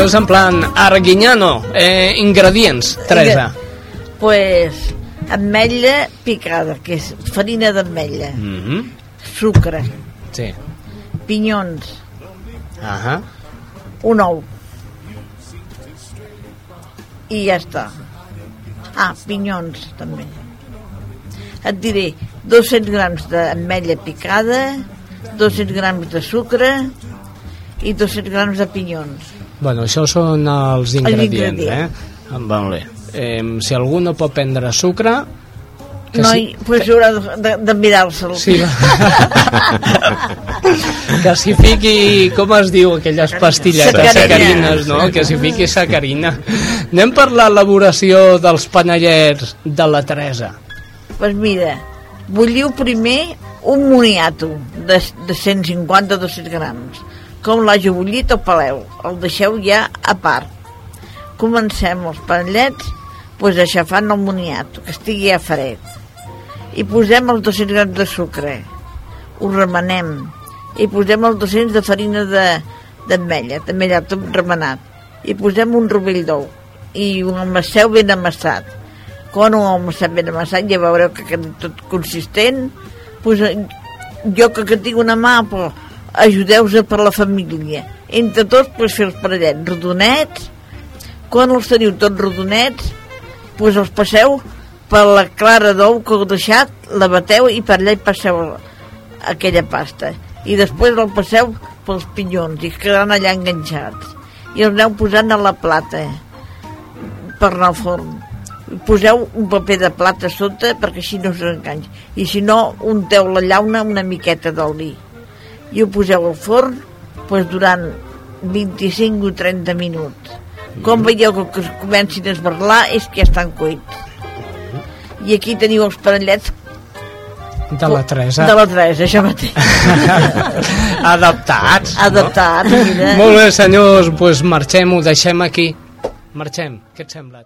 Això és en plan Arguiñano. Eh, ingredients, Teresa. Pues ametlla picada, que és farina d'ametlla, Mm -hmm. sucre, Sí. pinyons, Ahà. un ou. I ja està. Ah, pinyons també. Et diré 200 grams d'ametlla picada, 200 grams de sucre i 200 grams de pinyons. Bueno, això són els ingredients, ingredients. eh? Ah, Vale. Eh, si algú no pot prendre sucre... Que no, sí, hi, pues haurà de, de, de mirar-se'l. Sí, que s'hi fiqui, com es diu, aquelles pastilletes Sacarina. sacarines, no? Que s'hi fiqui sacarina. Anem per l'elaboració dels panellets de la Teresa. pues mira, bulliu primer un moniato de, de 150-200 grams. Com l'hagi bullit, el peleu. El deixeu ja a part. Comencem els panellets pues, aixafant el moniato, que estigui ja fred. I posem els 200 grams de sucre. Ho remenem. I posem els 200 de farina de- d'ametlla, també ja tot remenat. I posem un rovell d'ou. I un amasseu ben amassat. Quan ho amassat ben amassat ja veureu que queda tot consistent. Pues, eh, jo que, que tinc una mà, però ajudeu-vos per la família. Entre tots, pues, fer els parellets rodonets. Quan els teniu tots rodonets, pues els passeu per la clara d'ou que heu deixat, la bateu i per allà hi passeu aquella pasta. I després el passeu pels pinyons i quedaran allà enganxats. I els aneu posant a la plata per anar al forn. Poseu un paper de plata sota perquè així no s'enganxa. I si no, unteu la llauna una miqueta d'oli. I ho poseu al forn pues, durant 25 o 30 minuts. Com veieu que, que es comencin a esbarlar és que ja estan cuits. I aquí teniu els parellets De la Teresa. de la Teresa, això mateix. Adaptats. Adaptats, mira. Molt bé, senyors, doncs marxem, ho deixem aquí. Marxem, què et sembla?